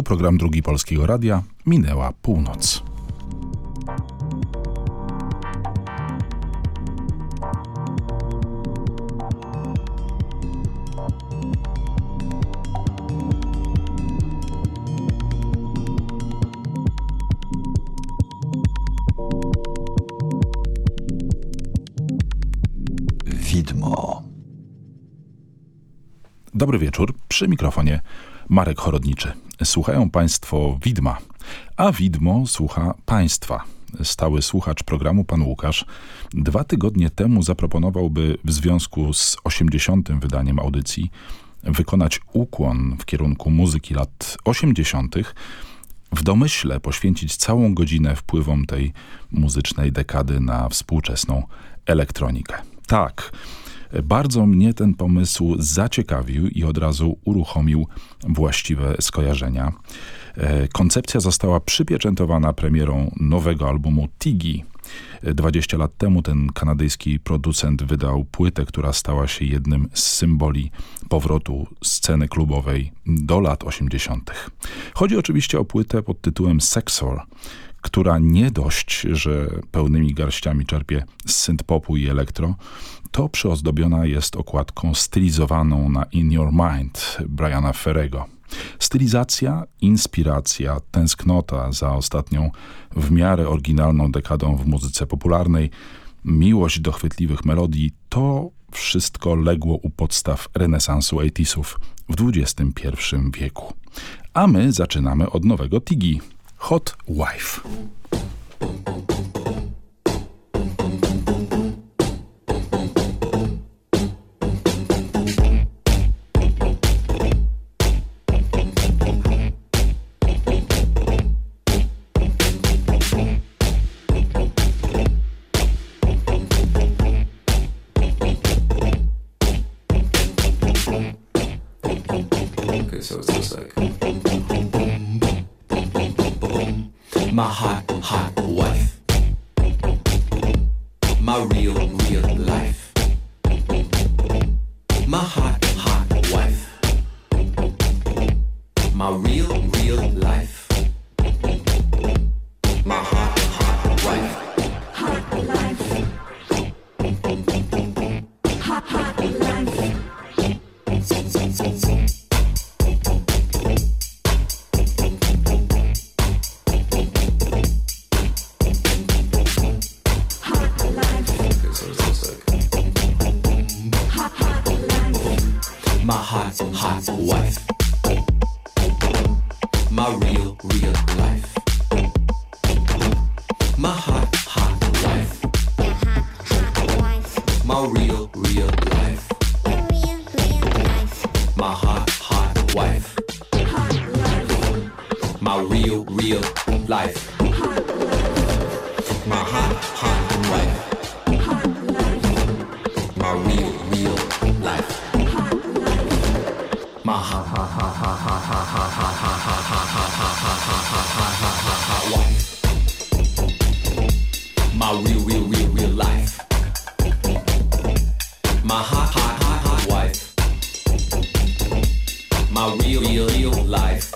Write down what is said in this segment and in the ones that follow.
Tu program Drugi Polskiego Radia. Minęła północ. Widmo. Dobry wieczór. Przy mikrofonie Marek Chorodniczy. Słuchają Państwo Widma, a Widmo słucha Państwa. Stały słuchacz programu, pan Łukasz, dwa tygodnie temu zaproponował, by w związku z 80. wydaniem audycji wykonać ukłon w kierunku muzyki lat 80., w domyśle poświęcić całą godzinę wpływom tej muzycznej dekady na współczesną elektronikę. Tak, bardzo mnie ten pomysł zaciekawił i od razu uruchomił właściwe skojarzenia. E, koncepcja została przypieczętowana premierą nowego albumu Tigi. 20 lat temu ten kanadyjski producent wydał płytę, która stała się jednym z symboli powrotu sceny klubowej do lat 80. Chodzi oczywiście o płytę pod tytułem Sexor, która nie dość, że pełnymi garściami czerpie z synth-popu i elektro, to przyozdobiona jest okładką stylizowaną na In Your Mind Briana Ferrego. Stylizacja, inspiracja, tęsknota za ostatnią w miarę oryginalną dekadą w muzyce popularnej, miłość do chwytliwych melodii, to wszystko legło u podstaw renesansu 80 w XXI wieku. A my zaczynamy od nowego Tigi, Hot Wife. My real, real, life.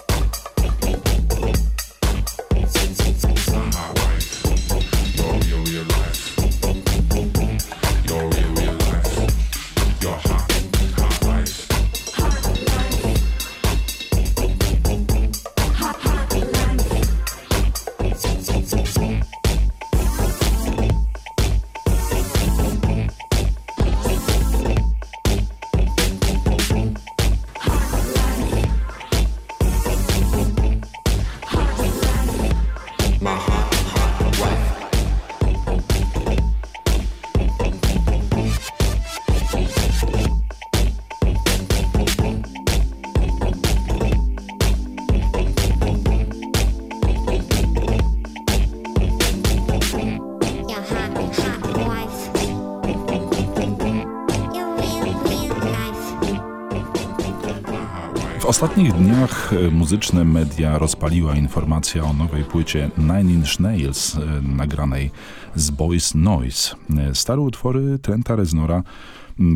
Ostatnich dniach e, muzyczne media rozpaliła informacja o nowej płycie Nine Inch Nails e, nagranej z Boys Noise. E, Stare utwory Trenta Reznora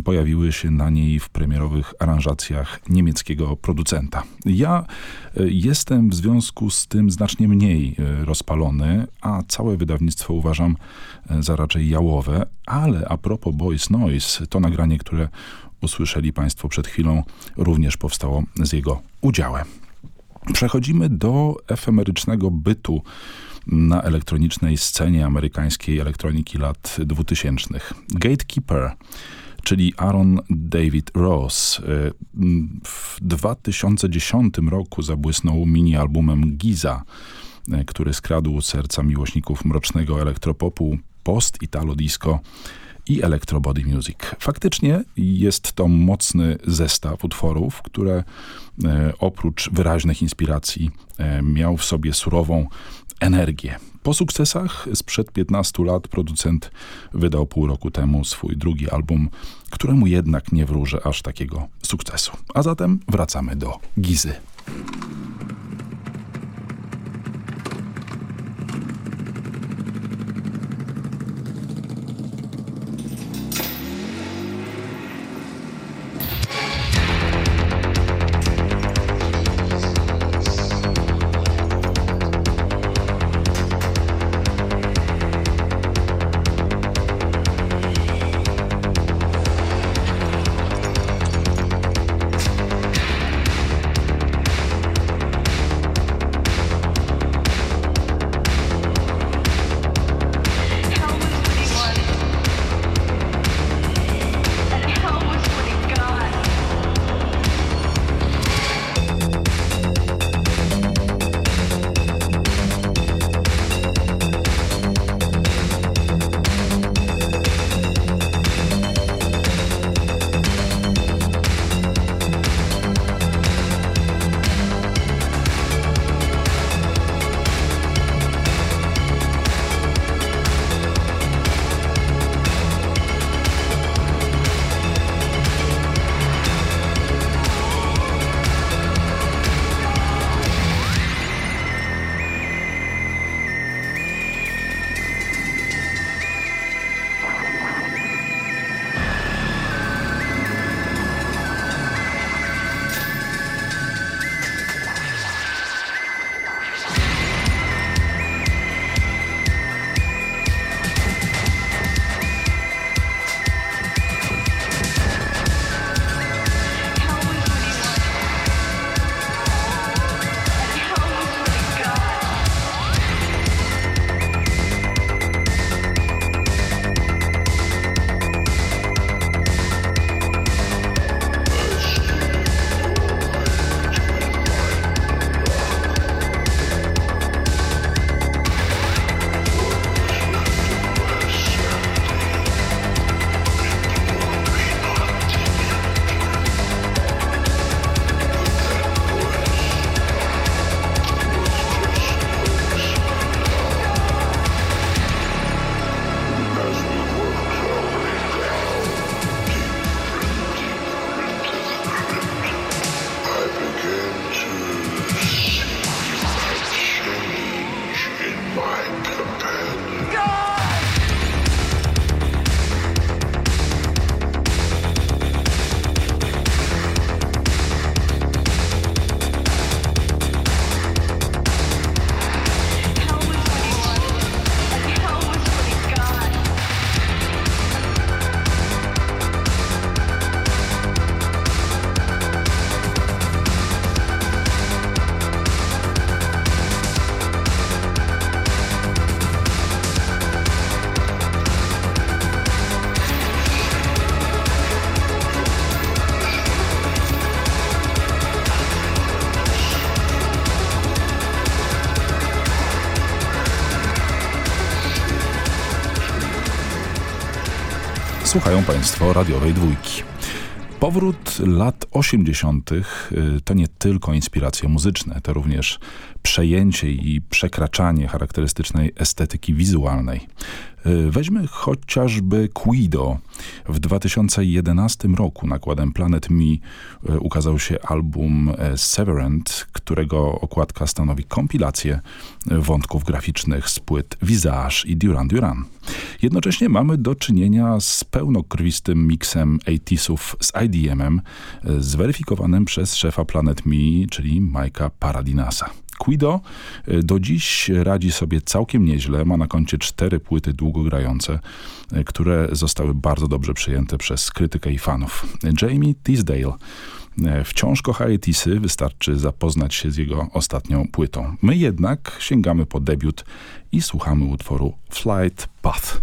pojawiły się na niej w premierowych aranżacjach niemieckiego producenta. Ja jestem w związku z tym znacznie mniej rozpalony, a całe wydawnictwo uważam za raczej jałowe, ale a propos Boys Noise, to nagranie, które usłyszeli Państwo przed chwilą, również powstało z jego udziałem. Przechodzimy do efemerycznego bytu na elektronicznej scenie amerykańskiej elektroniki lat 2000. Gatekeeper, czyli Aaron David Ross, y, w 2010 roku zabłysnął mini-albumem Giza, y, który skradł serca miłośników mrocznego elektropopu, post-italo disco i electro body music. Faktycznie jest to mocny zestaw utworów, które e, oprócz wyraźnych inspiracji e, miał w sobie surową energię. Po sukcesach sprzed 15 lat producent wydał pół roku temu swój drugi album, któremu jednak nie wróży aż takiego sukcesu. A zatem wracamy do Gizy. Słuchają Państwo radiowej dwójki. Powrót lat 80. y, to nie tylko inspiracje muzyczne, to również przejęcie i przekraczanie charakterystycznej estetyki wizualnej. Y, Weźmy chociażby Quido. W 2011 roku nakładem Planet Me y, ukazał się album e, Severant, którego okładka stanowi kompilację y, wątków graficznych z płyt Visage i Duran Duran. Jednocześnie mamy do czynienia z pełnokrwistym miksem 80sów z IDM-em, zweryfikowanym przez szefa Planet Me, czyli Majka Paradinasa. Quido y, do dziś radzi sobie całkiem nieźle. Ma na koncie cztery płyty długogrające, y, które zostały bardzo dobrze przyjęte przez krytykę i fanów. Jamie Teasdale y, wciąż kocha Etisy, wystarczy zapoznać się z jego ostatnią płytą. My jednak sięgamy po debiut i słuchamy utworu Flight Path.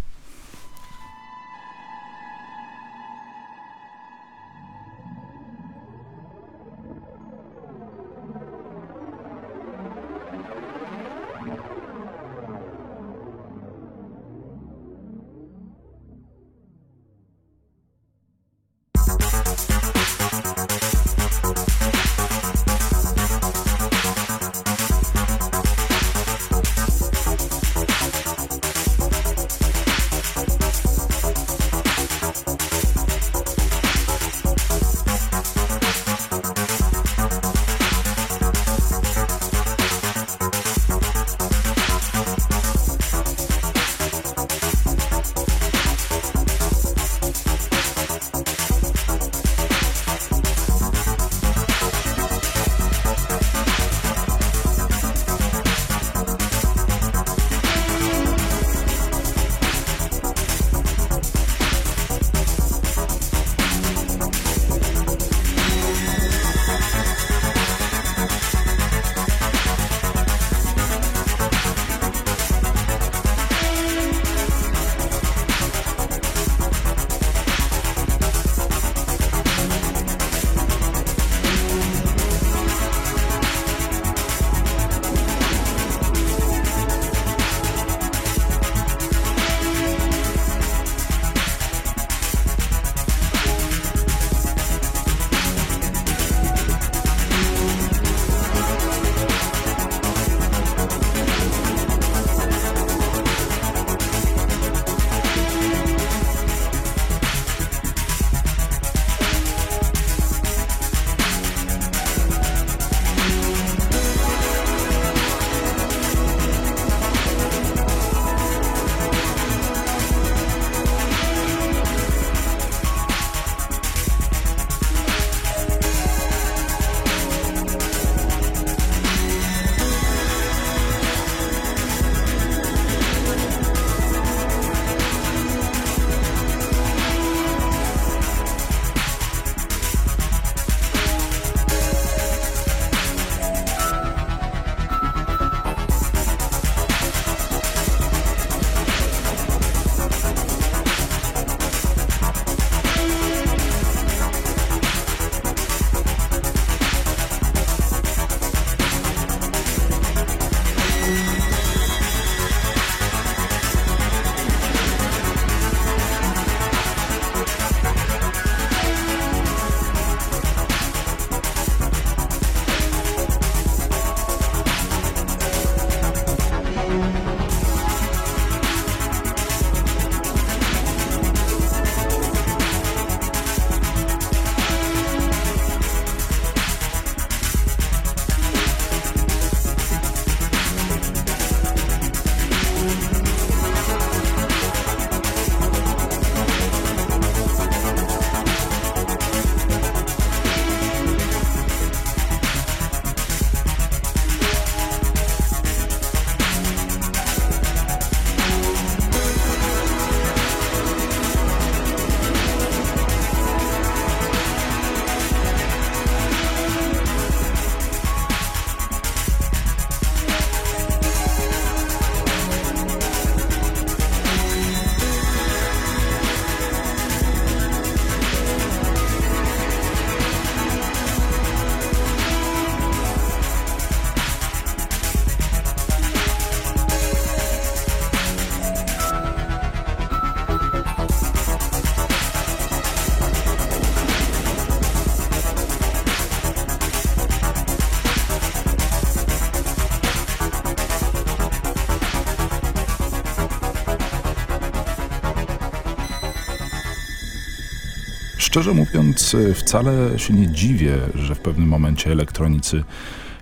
Szczerze mówiąc, wcale się nie dziwię, że w pewnym momencie elektronicy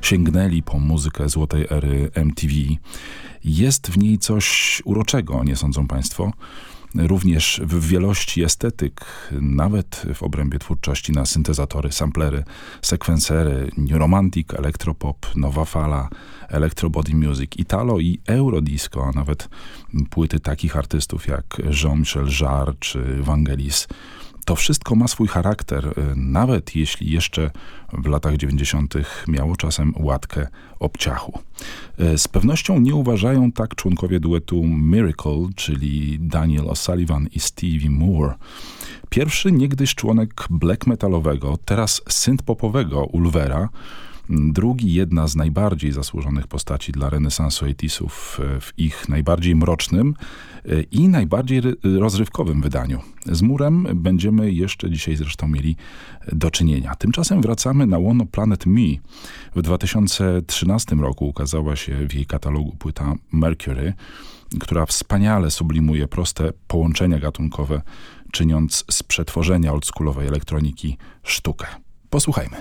sięgnęli po muzykę złotej ery MTV. Jest w niej coś uroczego, nie sądzą Państwo? Również w wielości estetyk, nawet w obrębie twórczości na syntezatory, samplery, sekwensery, New Romantic, Electropop, Nowa Fala, Electro Body Music, Italo i Eurodisco, a nawet płyty takich artystów jak Jean-Michel Jarre czy Vangelis. To wszystko ma swój charakter, y, nawet jeśli jeszcze w latach 90. miało czasem łatkę obciachu. Y, Z pewnością nie uważają tak członkowie duetu Miracle, czyli Daniel O'Sullivan i Stevie Moore. Pierwszy niegdyś członek black metalowego, teraz synth-popowego Ulvera, Drugi, jedna z najbardziej zasłużonych postaci dla renesansu 80sów e, w ich najbardziej mrocznym i najbardziej ry- rozrywkowym wydaniu. Z Murem będziemy jeszcze dzisiaj zresztą mieli do czynienia. Tymczasem wracamy na łono Planet Me. W 2013 roku ukazała się w jej katalogu płyta Mercury, która wspaniale sublimuje proste połączenia gatunkowe, czyniąc z przetworzenia oldschoolowej elektroniki sztukę. Posłuchajmy.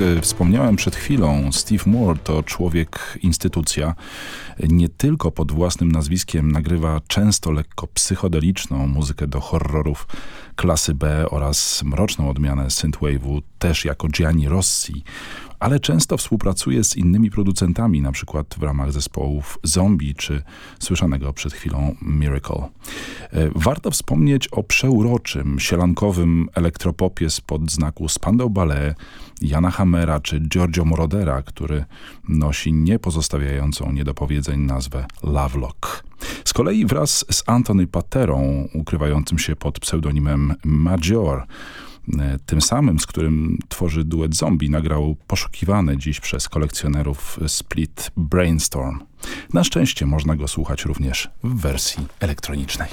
Jak e, wspomniałem przed chwilą, Steve Moore to człowiek instytucja. Nie tylko pod własnym nazwiskiem nagrywa często lekko psychodeliczną muzykę do horrorów klasy B oraz mroczną odmianę synthwave'u, też jako Gianni Rossi, ale często współpracuje z innymi producentami, na przykład w ramach zespołów Zombie czy słyszanego przed chwilą Miracle. E, Warto wspomnieć o przeuroczym, sielankowym elektropopie spod znaku Spandau Ballet, Jana Hammera czy Giorgio Morodera, który nosi niepozostawiającą niedopowiedzeń nazwę Lovelock. Z kolei wraz z Anthony Paterą, ukrywającym się pod pseudonimem Major, tym samym, z którym tworzy duet zombie, nagrał poszukiwany dziś przez kolekcjonerów split Brainstorm. Na szczęście można go słuchać również w wersji elektronicznej.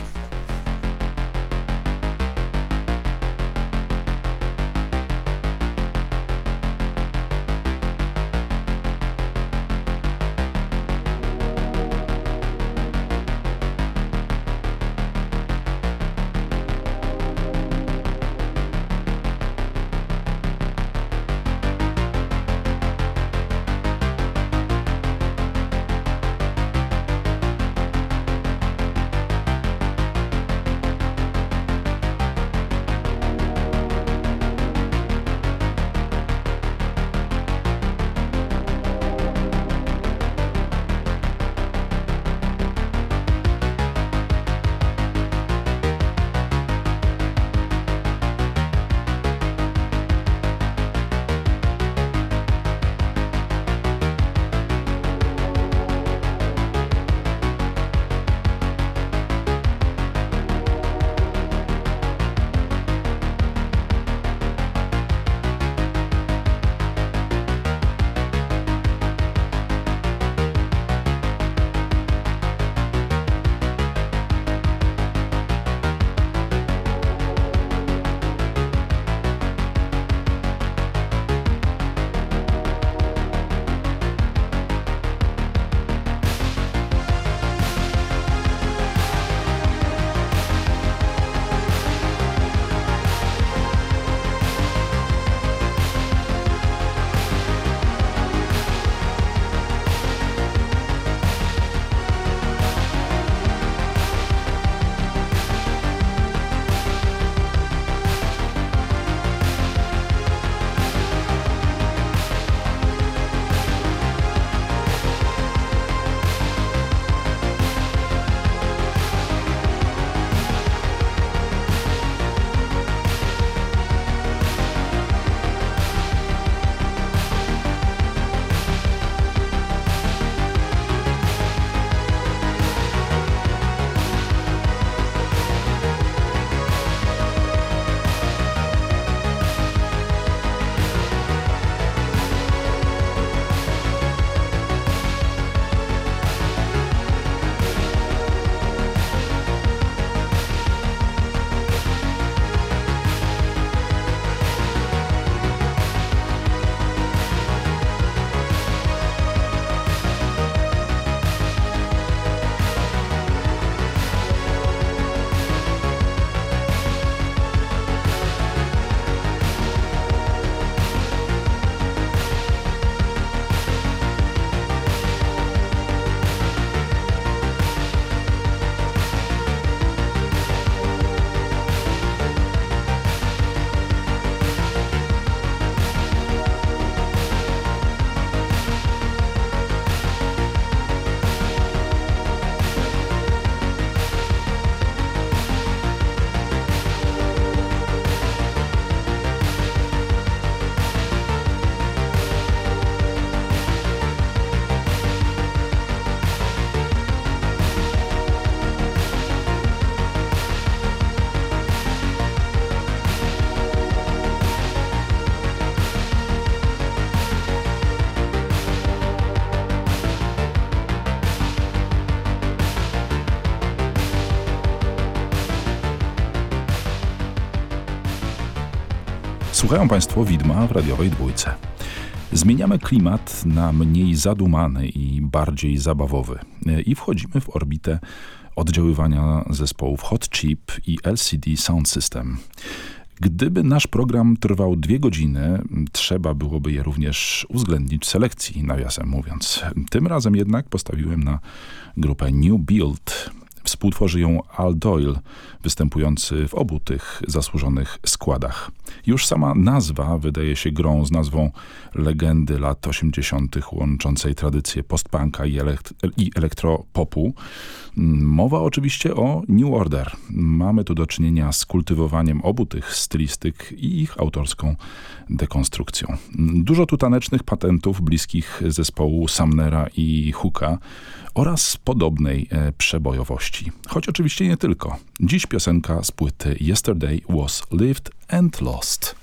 Słuchają Państwo Widma w radiowej dwójce. Zmieniamy klimat na mniej zadumany i bardziej zabawowy i wchodzimy w orbitę oddziaływania zespołów Hot Chip i LCD Sound System. Gdyby nasz program trwał dwie godziny, trzeba byłoby je również uwzględnić w selekcji, nawiasem mówiąc. Tym razem jednak postawiłem na grupę New Build. Współtworzy ją Al Doyle, występujący w obu tych zasłużonych składach. Już sama nazwa wydaje się grą z nazwą legendy lat 80., łączącej tradycję postpunka i, elekt i elektropopu. Mowa oczywiście o New Order. Mamy tu do czynienia z kultywowaniem obu tych stylistyk i ich autorską dekonstrukcją. Dużo tu tanecznych patentów bliskich zespołu Sumnera i Hooka oraz podobnej e, przebojowości. Choć oczywiście nie tylko. Dziś piosenka z płyty Yesterday Was Lived and Lost.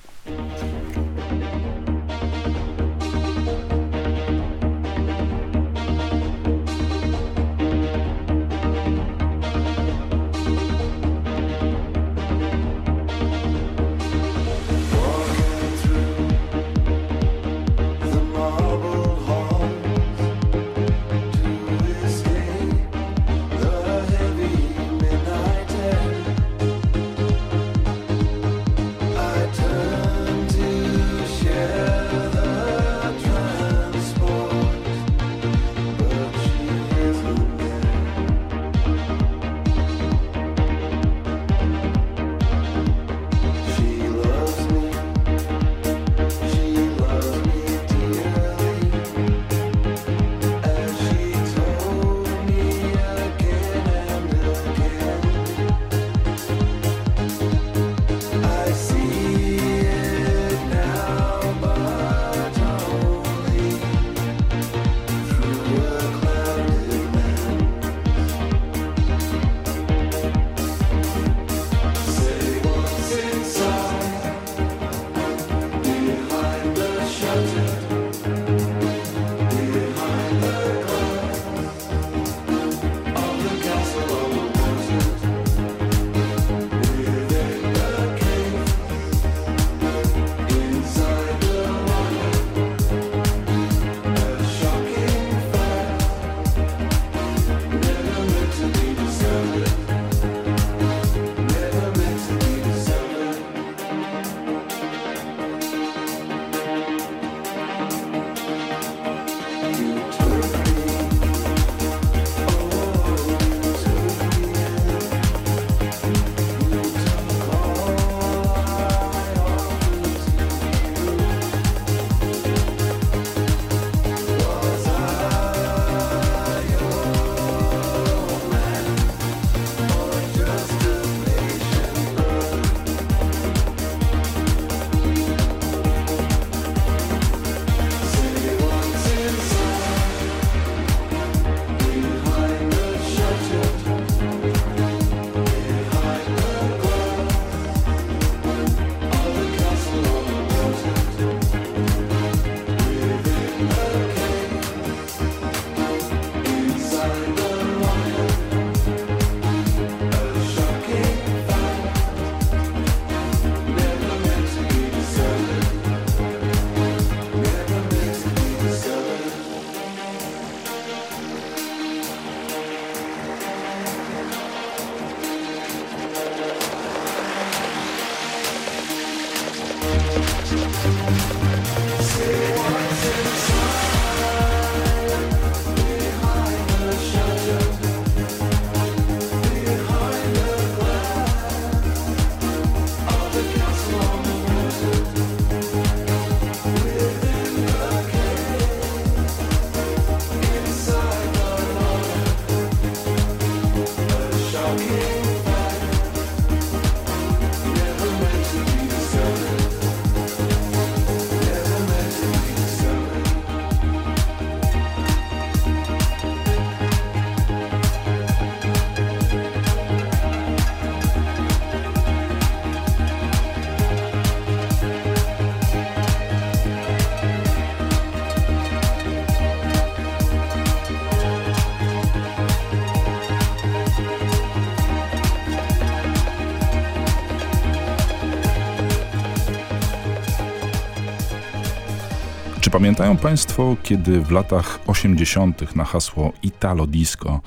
Pamiętają Państwo, kiedy w latach 80. na hasło Italo Disco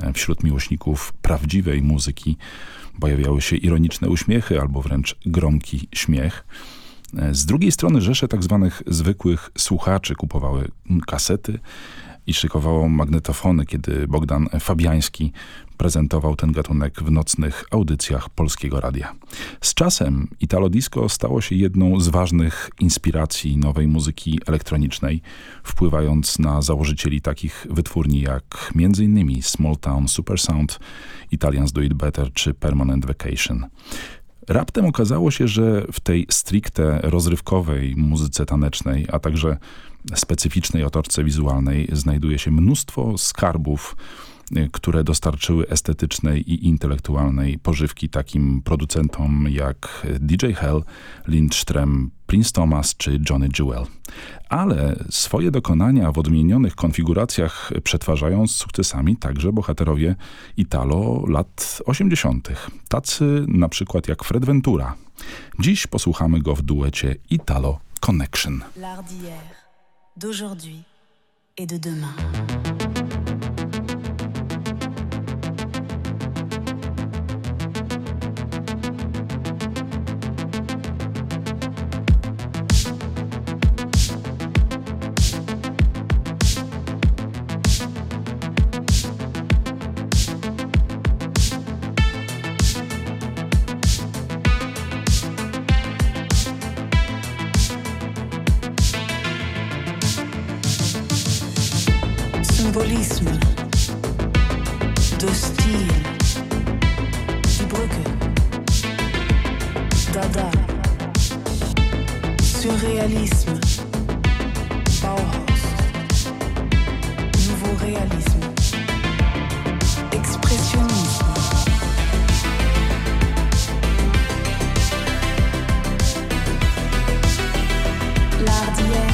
e, wśród miłośników prawdziwej muzyki Pojawiały się ironiczne uśmiechy albo wręcz gromki śmiech. E, Z drugiej strony rzesze tak zwanych zwykłych słuchaczy kupowały kasety i szykowało magnetofony, kiedy Bogdan Fabiański prezentował ten gatunek w nocnych audycjach Polskiego Radia. Z czasem Italo Disco stało się jedną z ważnych inspiracji nowej muzyki elektronicznej, wpływając na założycieli takich wytwórni jak m.in. Small Town Supersound, Italians Do It Better czy Permanent Vacation. Raptem okazało się, że w tej stricte rozrywkowej muzyce tanecznej, a także specyficznej otoczce wizualnej znajduje się mnóstwo skarbów, y, które dostarczyły estetycznej i intelektualnej pożywki takim producentom jak DJ Hell, Lindström, Prince Thomas czy Johnny Jewel. Ale swoje dokonania w odmienionych konfiguracjach przetwarzają z sukcesami także bohaterowie Italo lat 80. Tacy na przykład jak Fred Ventura. Dziś posłuchamy go w duecie Italo Connection. L'art d'hier, d'aujourd'hui et de demain.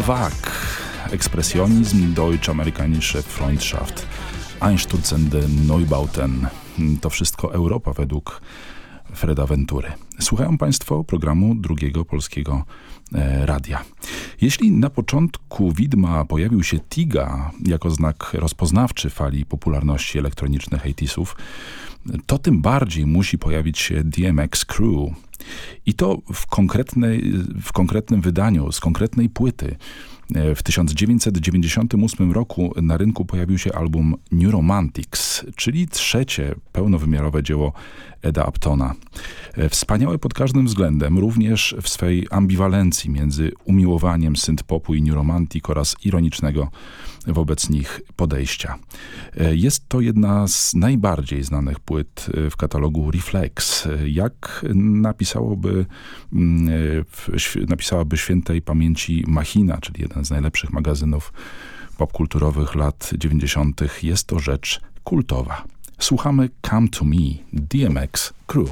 Vague, Ekspresjonizm, Deutsch-Amerikanische Freundschaft, Einstürzende Neubauten. To wszystko Europa według Freda Ventury. Słuchają Państwo programu drugiego polskiego e, radia. Jeśli na początku widma pojawił się Tiga jako znak rozpoznawczy fali popularności elektronicznych 80sów, to tym bardziej musi pojawić się DMX Crew. I to w, konkretnej, w konkretnym wydaniu, z konkretnej płyty. W 1998 roku na rynku pojawił się album New Romantics, czyli trzecie pełnowymiarowe dzieło Eda Uptona. E, Wspaniałe pod każdym względem, również w swej ambiwalencji między umiłowaniem synth-popu i New Romantic oraz ironicznego wobec nich podejścia. Jest to jedna z najbardziej znanych płyt w katalogu Reflex. Jak napisałoby, mm, napisałaby świętej pamięci Machina, czyli jeden z najlepszych magazynów popkulturowych lat 90., jest to rzecz kultowa. Słuchamy Come to Me, DMX Crew.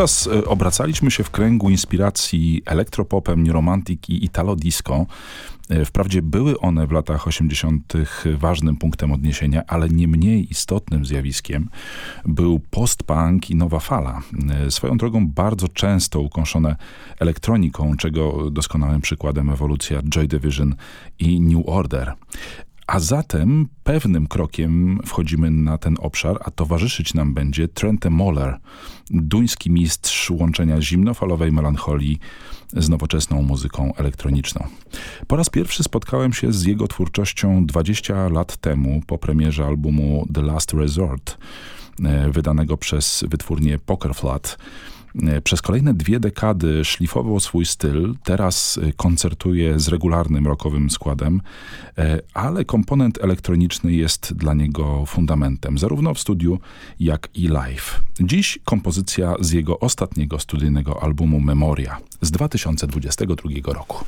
Dotychczas e, obracaliśmy się w kręgu inspiracji elektropopem, new romantic i italo disco. E, Wprawdzie były one w latach 80. ważnym punktem odniesienia, ale nie mniej istotnym zjawiskiem był post-punk i nowa fala. E, Swoją drogą bardzo często ukąszone elektroniką, czego doskonałym przykładem ewolucja Joy Division i New Order. A zatem pewnym krokiem wchodzimy na ten obszar, a towarzyszyć nam będzie Trente Moller, duński mistrz łączenia zimnofalowej melancholii z nowoczesną muzyką elektroniczną. Po raz pierwszy spotkałem się z jego twórczością 20 lat temu po premierze albumu The Last Resort, e, wydanego przez wytwórnię Poker Flat. E, Przez kolejne dwie dekady szlifował swój styl, teraz e, koncertuje z regularnym rockowym składem, e, ale komponent elektroniczny jest dla niego fundamentem, zarówno w studiu, jak i live. Dziś kompozycja z jego ostatniego studyjnego albumu Memoria z 2022 roku.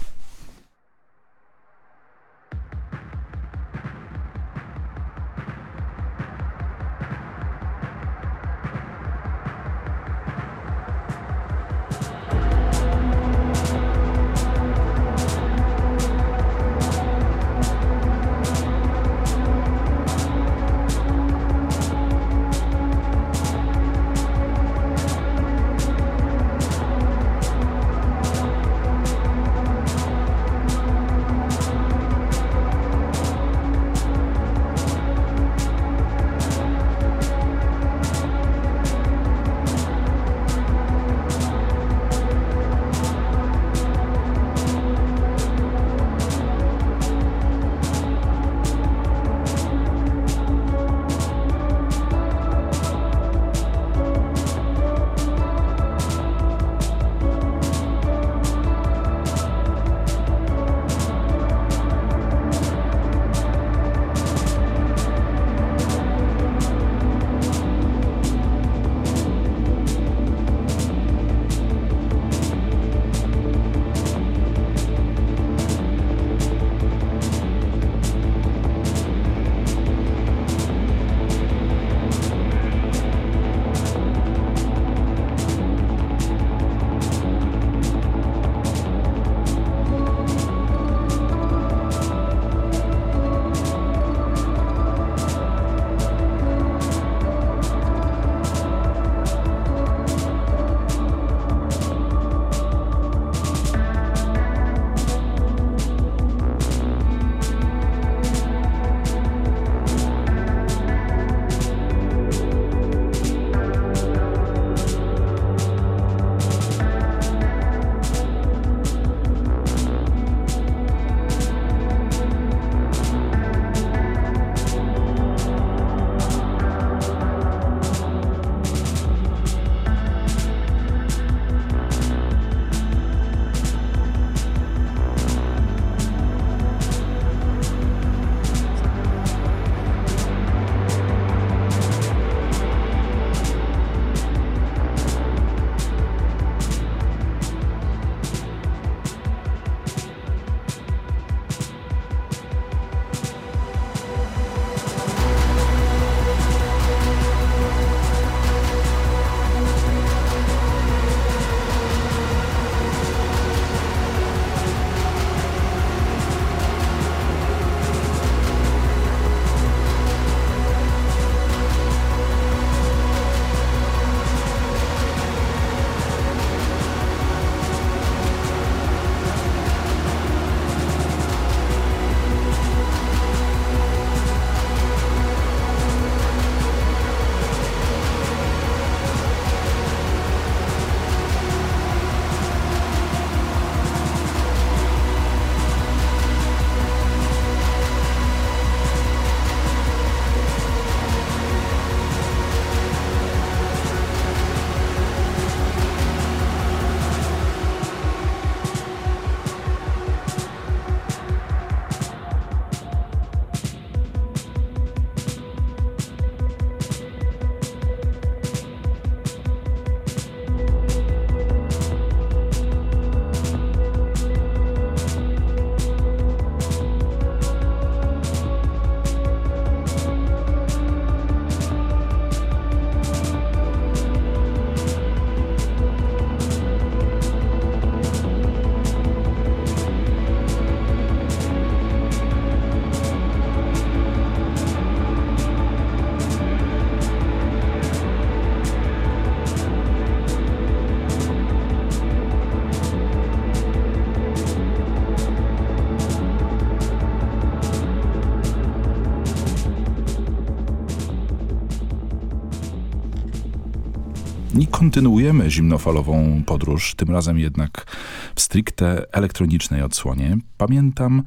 Kontynuujemy zimnofalową podróż, tym razem jednak w stricte elektronicznej odsłonie. Pamiętam,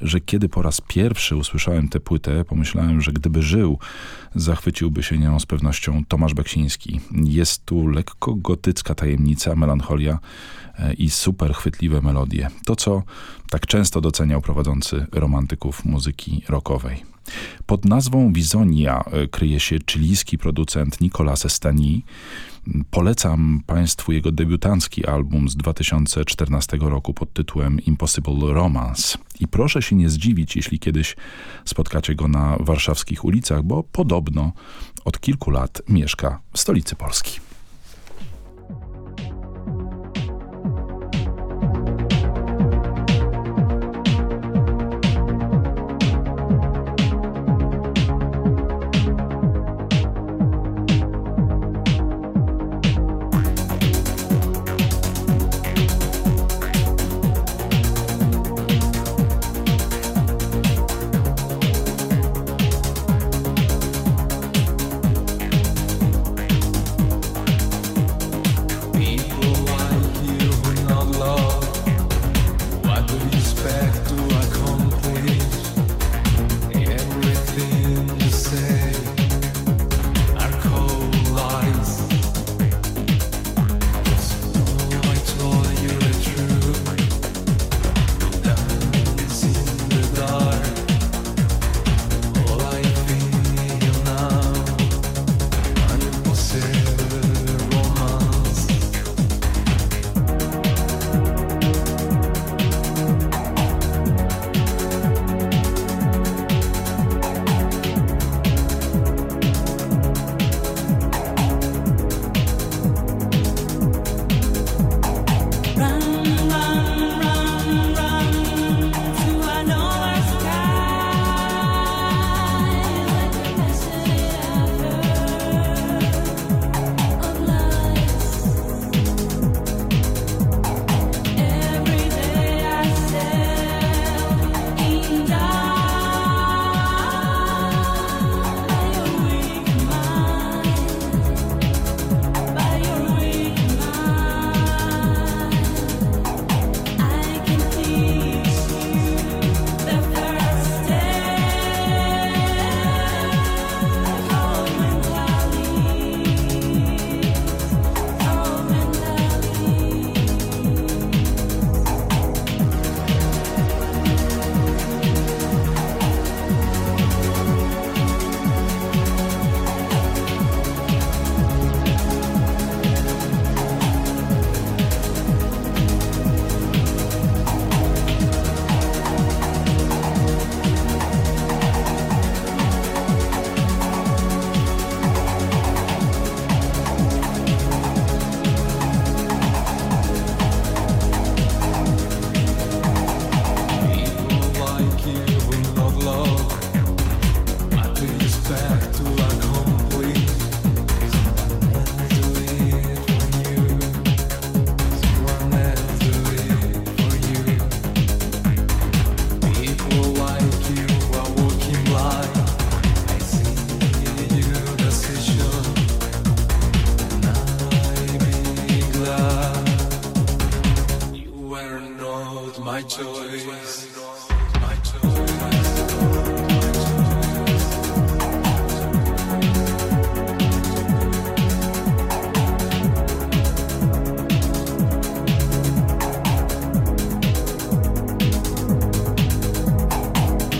że kiedy po raz pierwszy usłyszałem tę płytę, pomyślałem, że gdyby żył, zachwyciłby się nią z pewnością Tomasz Beksiński. Jest tu lekko gotycka tajemnica, melancholia e, i super chwytliwe melodie. To, co tak często doceniał prowadzący romantyków muzyki rockowej. Pod nazwą Wizonia e, kryje się chilijski producent Nicolas Estani. Polecam Państwu jego debiutancki album z 2014 roku pod tytułem Impossible Romance. I proszę się nie zdziwić, jeśli kiedyś spotkacie go na warszawskich ulicach, bo podobno od kilku lat mieszka w stolicy Polski.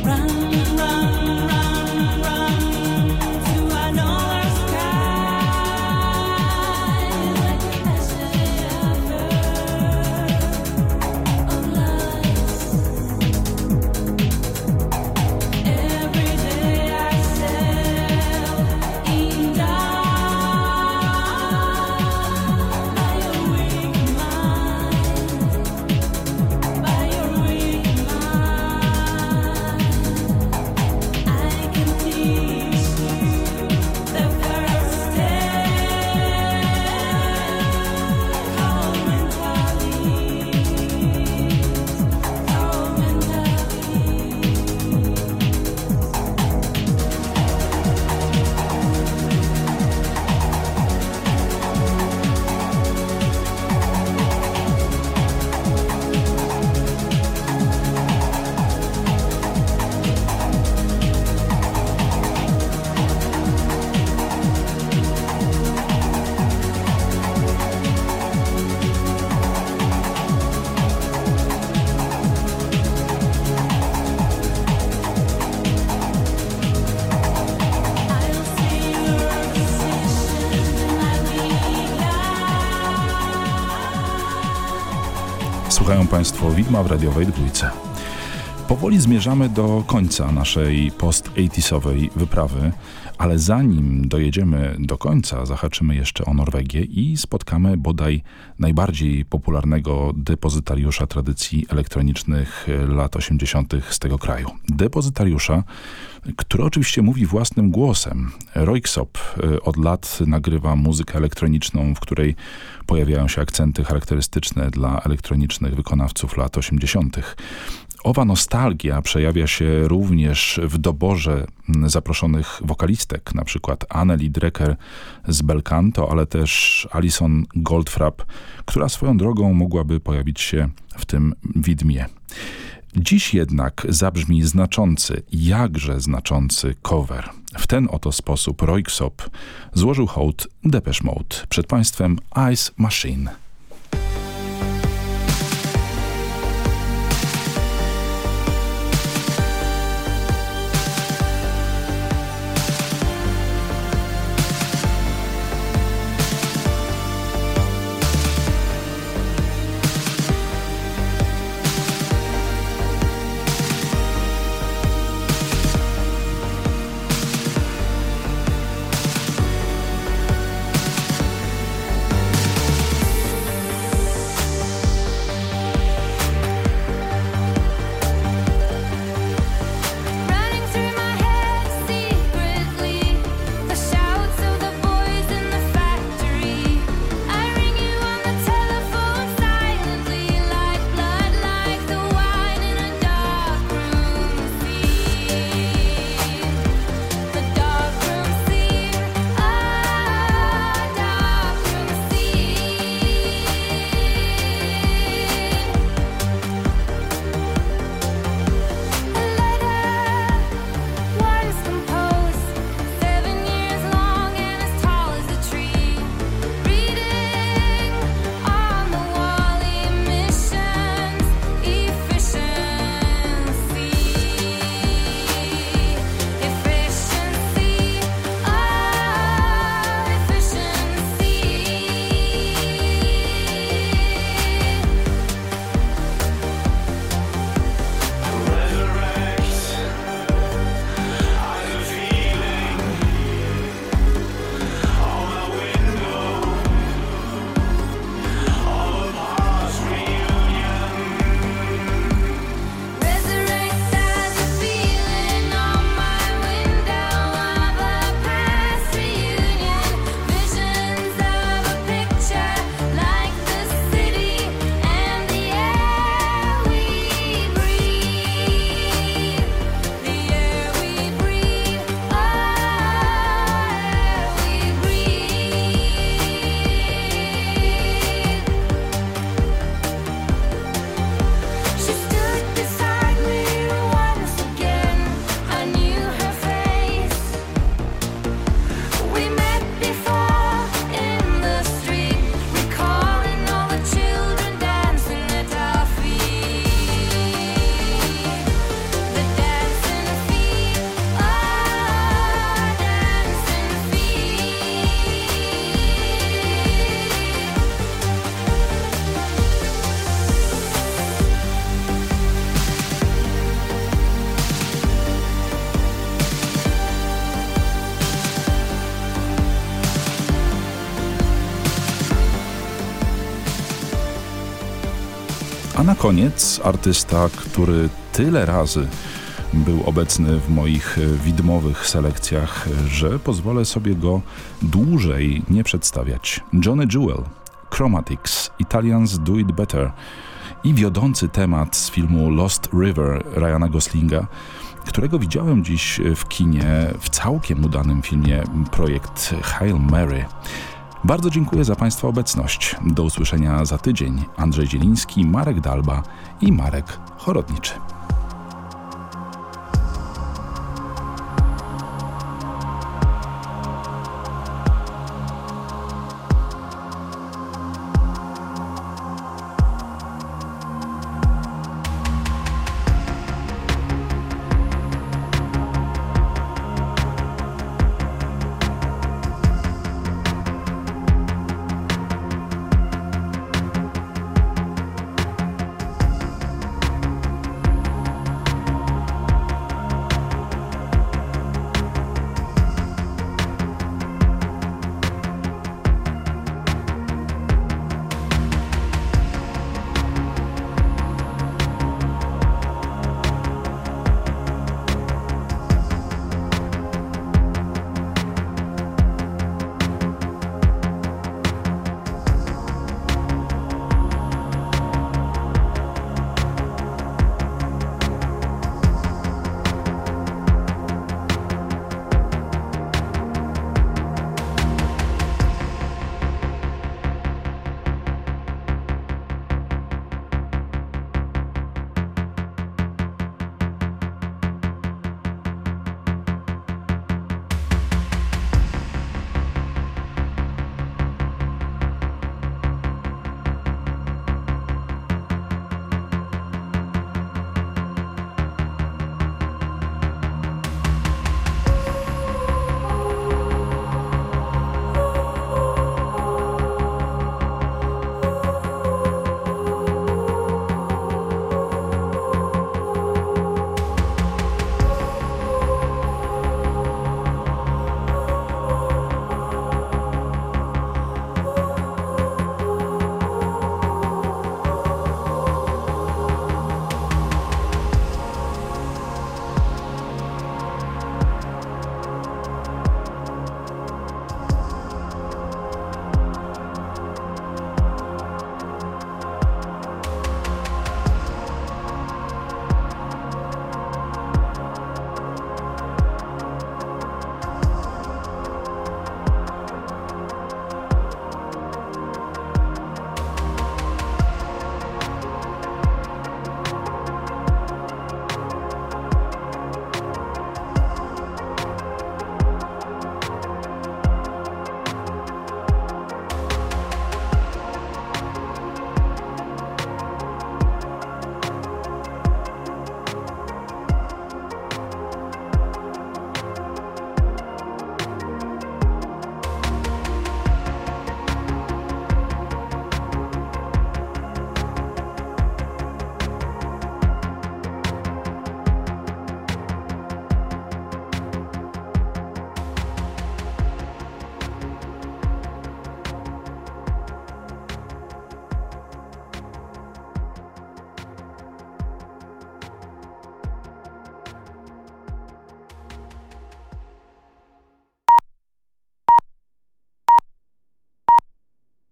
around. Państwo Widma w radiowej dwójce. Powoli zmierzamy do końca naszej post-80sowej wyprawy, ale zanim dojedziemy do końca, zahaczymy jeszcze o Norwegię i spotkamy bodaj najbardziej popularnego depozytariusza tradycji elektronicznych lat 80. z tego kraju. Depozytariusza, który oczywiście mówi własnym głosem. Royksop y, od lat nagrywa muzykę elektroniczną, w której pojawiają się akcenty charakterystyczne dla elektronicznych wykonawców lat 80. Owa nostalgia przejawia się również w doborze zaproszonych wokalistek, na przykład Anneli Drecker z Belcanto, ale też Alison Goldfrapp, która swoją drogą mogłaby pojawić się w tym widmie. Dziś jednak zabrzmi znaczący, jakże znaczący cover. W ten oto sposób Royksop złożył hołd Depeche Mode przed państwem Ice Machine. Koniec artysta, który tyle razy był obecny w moich e, widmowych selekcjach, że pozwolę sobie go dłużej nie przedstawiać. Johnny Jewel, Chromatics, Italians Do It Better i wiodący temat z filmu Lost River Ryana Goslinga, którego widziałem dziś w kinie w całkiem udanym filmie projekt Hail Mary. Bardzo dziękuję za Państwa obecność. Do usłyszenia za tydzień. Andrzej Zieliński, Marek Dalba i Marek Chorodniczy.